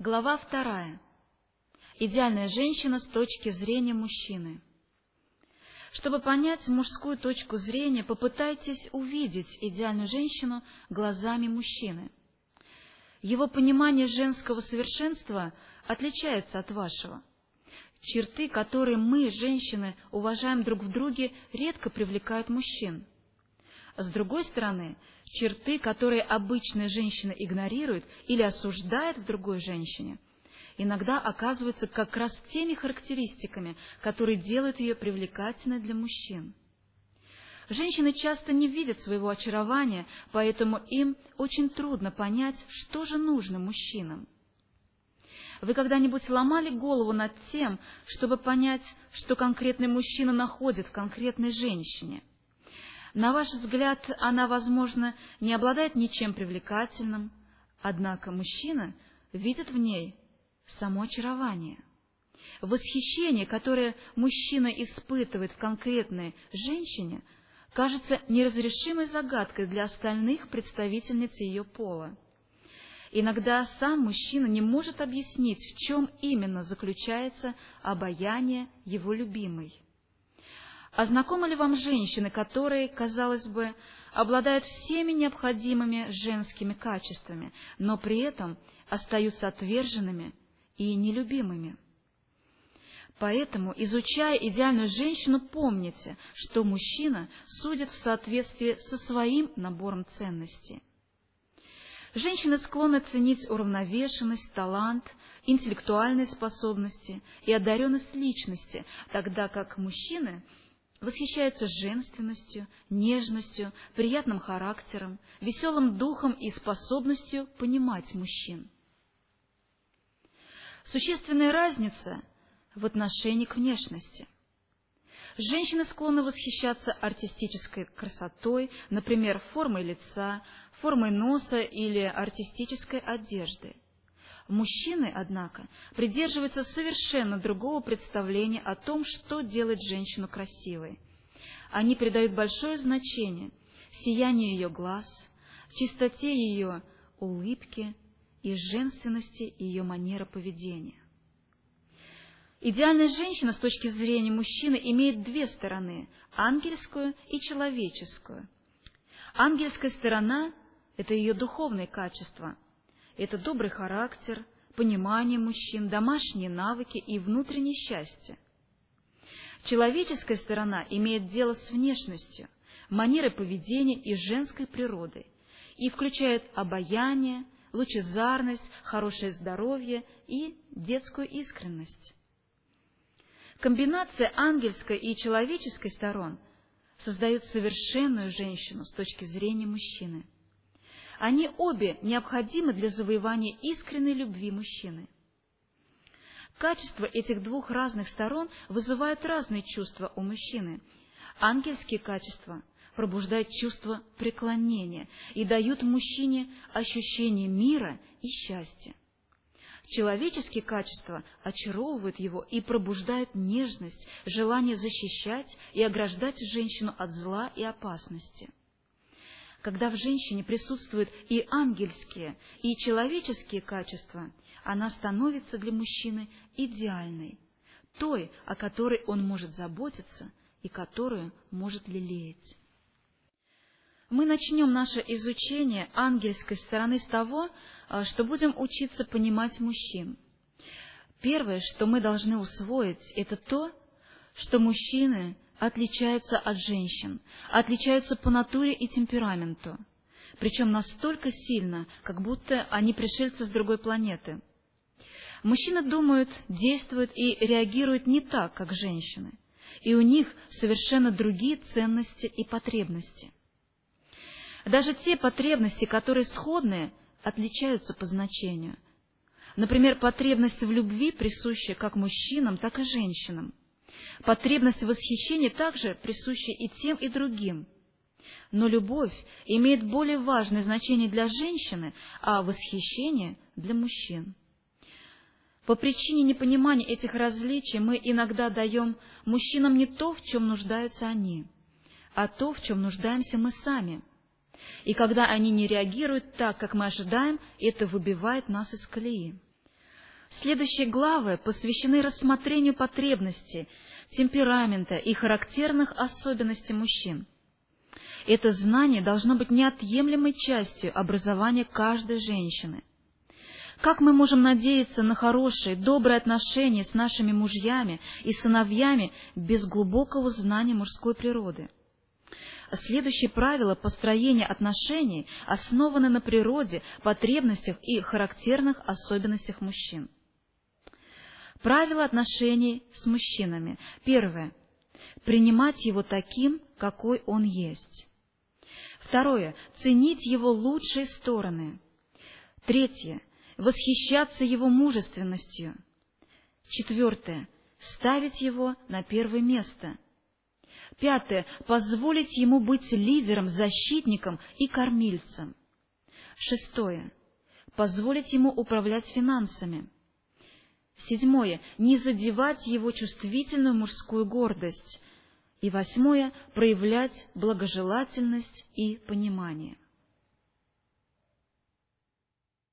Глава вторая. Идеальная женщина с точки зрения мужчины. Чтобы понять мужскую точку зрения, попытайтесь увидеть идеальную женщину глазами мужчины. Его понимание женского совершенства отличается от вашего. Черты, которые мы, женщины, уважаем друг в друге, редко привлекают мужчин. С другой стороны, черты, которые обычная женщина игнорирует или осуждает в другой женщине, иногда оказываются как раз теми характеристиками, которые делают ее привлекательной для мужчин. Женщины часто не видят своего очарования, поэтому им очень трудно понять, что же нужно мужчинам. Вы когда-нибудь ломали голову над тем, чтобы понять, что конкретный мужчина находит в конкретной женщине? На ваш взгляд, она, возможно, не обладает ничем привлекательным, однако мужчина видит в ней само очарование. Восхищение, которое мужчина испытывает в конкретной женщине, кажется неразрешимой загадкой для остальных представительниц ее пола. Иногда сам мужчина не может объяснить, в чем именно заключается обаяние его любимой. А знакомы ли вам женщины, которые, казалось бы, обладают всеми необходимыми женскими качествами, но при этом остаются отверженными и нелюбимыми? Поэтому, изучая идеальную женщину, помните, что мужчина судит в соответствии со своим набором ценностей. Женщины склонны ценить уравновешенность, талант, интеллектуальные способности и одаренность личности, тогда как мужчины восхищаются женственностью, нежностью, приятным характером, веселым духом и способностью понимать мужчин. Существенная разница в отношении к внешности – Женщины склонны восхищаться артистической красотой, например, формой лица, формой носа или артистической одежды. Мужчины, однако, придерживаются совершенно другого представления о том, что делает женщину красивой. Они придают большое значение сиянию ее глаз, чистоте ее улыбки и женственности ее манеры поведения. Идеальная женщина с точки зрения мужчины имеет две стороны – ангельскую и человеческую. Ангельская сторона – это ее духовные качества. Это добрый характер, понимание мужчин, домашние навыки и внутреннее счастье. Человеческая сторона имеет дело с внешностью, манерой поведения и женской природой и включает обаяние, лучезарность, хорошее здоровье и детскую искренность. Комбинация ангельской и человеческой сторон создает совершенную женщину с точки зрения мужчины. Они обе необходимы для завоевания искренней любви мужчины. Качества этих двух разных сторон вызывают разные чувства у мужчины. Ангельские качества пробуждают чувство преклонения и дают мужчине ощущение мира и счастья. Человеческие качества очаровывают его и пробуждают нежность, желание защищать и ограждать женщину от зла и опасности. Когда в женщине присутствуют и ангельские, и человеческие качества, она становится для мужчины идеальной, той, о которой он может заботиться и которую может лелеять. Мы начнем наше изучение ангельской стороны с того, а, что будем учиться понимать мужчин. Первое, что мы должны усвоить, это то, что мужчины отличаются от женщин, отличаются по натуре и темпераменту, причем настолько сильно, как будто они пришельцы с другой планеты. Мужчины думают, действуют и реагируют не так, как женщины, и у них совершенно другие ценности и потребности – даже те потребности, которые сходные, отличаются по значению. Например, потребность в любви присуща как мужчинам, так и женщинам. Потребность в восхищении также присуща и тем, и другим. Но любовь имеет более важное значение для женщины, а восхищение – для мужчин. По причине непонимания этих различий мы иногда даем мужчинам не то, в чем нуждаются они, а то, в чем нуждаемся мы сами – и когда они не реагируют так, как мы ожидаем, это выбивает нас из колеи. Следующие главы посвящены рассмотрению потребностей, темперамента и характерных особенностей мужчин. Это знание должно быть неотъемлемой частью образования каждой женщины. Как мы можем надеяться на хорошие, добрые отношения с нашими мужьями и сыновьями без глубокого знания мужской природы? Следующие правила построения отношений основаны на природе, потребностях и характерных особенностях мужчин. Правила отношений с мужчинами. Первое. Принимать его таким, какой он есть. Второе. Ценить его лучшие стороны. Третье. Восхищаться его мужественностью. Четвертое. Ставить его на первое место. Пятое. Позволить ему быть лидером, защитником и кормильцем. Шестое. Позволить ему управлять финансами. Седьмое. Не задевать его чувствительную мужскую гордость. И восьмое. Проявлять благожелательность и понимание.